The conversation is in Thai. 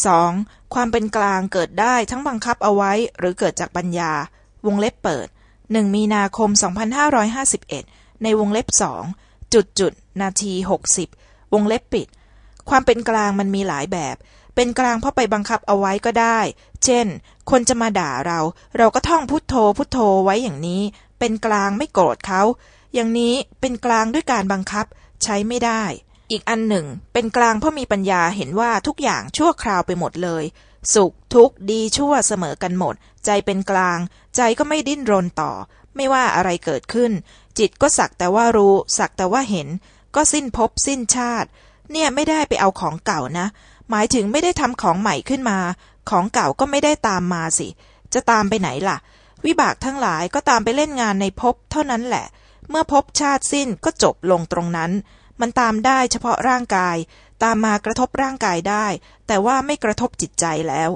2. ความเป็นกลางเกิดได้ทั้งบังคับเอาไว้หรือเกิดจากปัญญา วงเล็บเปิด 1 มีนาคม 2551 ในวงเล็บสองจุดจุดนาที 60 วงเล็บปิด ความเป็นกลางมันมีหลายแบบ เป็นกลางเพราะไปบังคับเอาไว้ก็ได้ เช่น คนจะมาด่าเรา เราก็ท่องพุทโธพุทโธไว้อย่างนี้ เป็นกลางไม่โกรธเขา อย่างนี้เป็นกลางด้วยการบังคับ ใช้ไม่ได้ อีกอันหนึ่ง เป็นกลางเพราะมีปัญญาเห็นว่าทุกอย่างชั่วคราวไปหมดเลย สุขทุกข์ดีชั่วเสมอกันหมด ใจเป็นกลาง ใจก็ไม่ดิ้นรนต่อ ไม่ว่าอะไรเกิดขึ้น จิตก็สักแต่ว่ารู้ สักแต่ว่าเห็น ก็สิ้นภพสิ้นชาติ เนี่ยไม่ได้ไปเอาของเก่านะ หมายถึงไม่ได้ทำของใหม่ขึ้นมา ของเก่าก็ไม่ได้ตามมาสิ จะตามไปไหนล่ะ วิบากทั้งหลายก็ตามไปเล่นงานในภพเท่านั้นแหละ เมื่อภพชาติสิ้นก็จบลงตรงนั้น มันตามได้เฉพาะร่างกาย ตามมากระทบร่างกายได้ แต่ว่าไม่กระทบจิตใจแล้ว